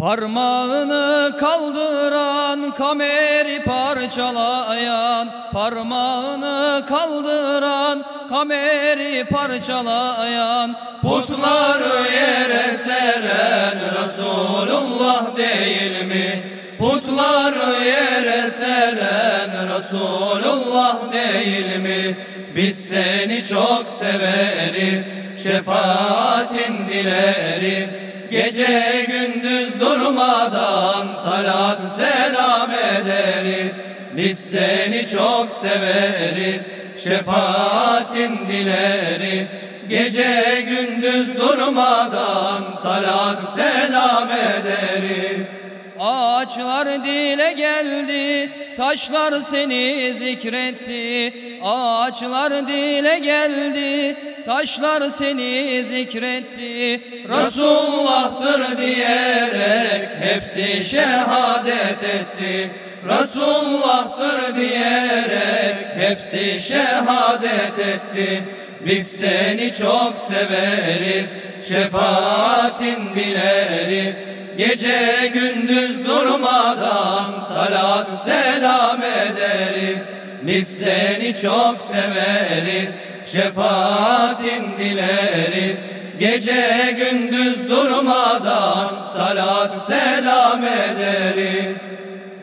Parmağını kaldıran kameri parçalayan Parmağını kaldıran kameri parçalayan Putları yere seren Resulullah değil mi? Putları yere seren Resulullah değil mi? Biz seni çok severiz Şefaatin dileriz Gece gündüz durmadan salat selam ederiz. Biz seni çok severiz Şefaatin dileriz. Gece gündüz durmadan salat selam ederiz Ağaçlar dile geldi, taşlar seni zikretti. Ağaçlar dile geldi, taşlar seni zikretti. Resulullah'tır diyerek hepsi şehadet etti. Resulullah'tır diyerek hepsi şehadet etti. Biz seni çok severiz, şefaatin dileriz. Gece gündüz durmadan salat selam ederiz. Biz seni çok severiz Şefaatin dileriz. Gece gündüz durmadan salat selam ederiz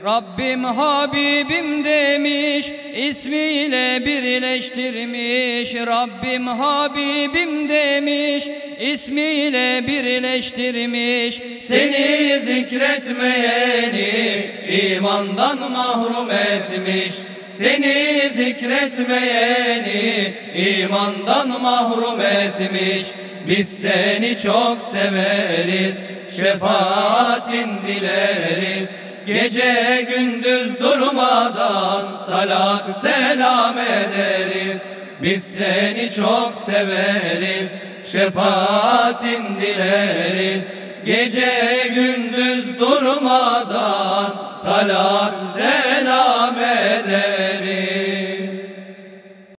Rabbim Habibim demiş, ismiyle birleştirmiş. Rabbim Habibim demiş, ismiyle birleştirmiş. Seni zikretmeyeni imandan mahrum etmiş. Seni zikretmeyeni imandan mahrum etmiş. Biz seni çok severiz, şefaatin dileriz. Gece gündüz durmadan salat selam ederiz. Biz seni çok severiz Şefaatin dileriz. Gece gündüz durmadan salat selam